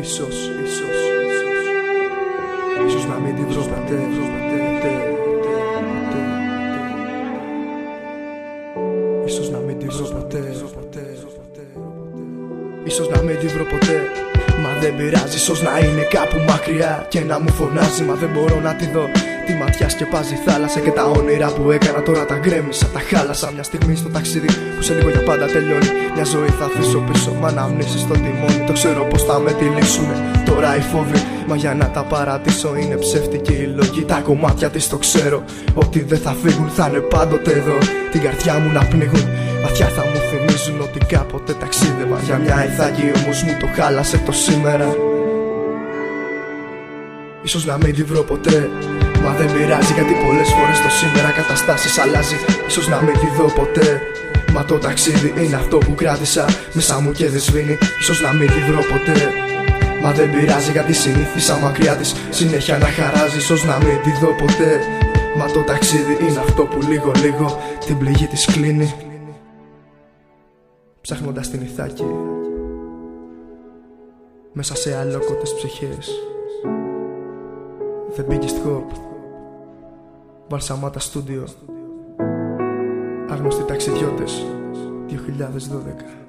ίσως, ίσως, ίσως. Ίσως να μην τη βρω ποτέ, ποτέ, ποτέ, Ίσως να μην τη βρω ποτέ, ποτέ, Ίσως να μην τη βρω ποτέ. Μα δεν πειράζει, ίσως να είναι κάπου μακριά. Και να μου φωνάζει, μα δεν μπορώ να τη δω Τη ματιά σκεπάζει η θάλασσα και τα όνειρα που έκανα τώρα τα γκρέμισα. Τα χάλασα μια στιγμή στο ταξίδι που σε λίγο για πάντα τελειώνει. Μια ζωή θα αφήσω πίσω, μα να μνήσει στο τιμόνι. Το ξέρω πως θα με τυλίξουνε τώρα οι φόβοι. Μα για να τα παρατήσω είναι ψεύτικη η λόγη. Τα κομμάτια της το ξέρω. Ότι δεν θα φύγουν, θα είναι πάντοτε εδώ. Την καρδιά μου να πνίγουν. Βαθιά θα μου θυμίζουν ότι κάποτε ταξίδευα για μια ηθάκη όμως μου το χάλασε το σήμερα. Ίσως να μην τη βρω ποτέ. Μα δεν πειράζει γιατί πολλές φορές το σήμερα καταστάσεις αλλάζει. Ίσως να μην τη δω ποτέ. Μα το ταξίδι είναι αυτό που κράτησα. Μέσα μου και δεν σβήνει. Ίσως να μην τη βρω ποτέ. Μα δεν πειράζει γιατί συνήθισα μακριά της. Συνέχεια να χαράζει. Ίσως να μην τη δω ποτέ. Μα το ταξίδι είναι αυτό που λίγο λίγο Την πληγή της κλείνει. Ψάχνοντας την Ιθάκη. Μέσα σε αλλόκοτες ψυχές The Biggest Hope Βαλσαμάτα Studio Άγνωστοι ταξιδιώτες 2012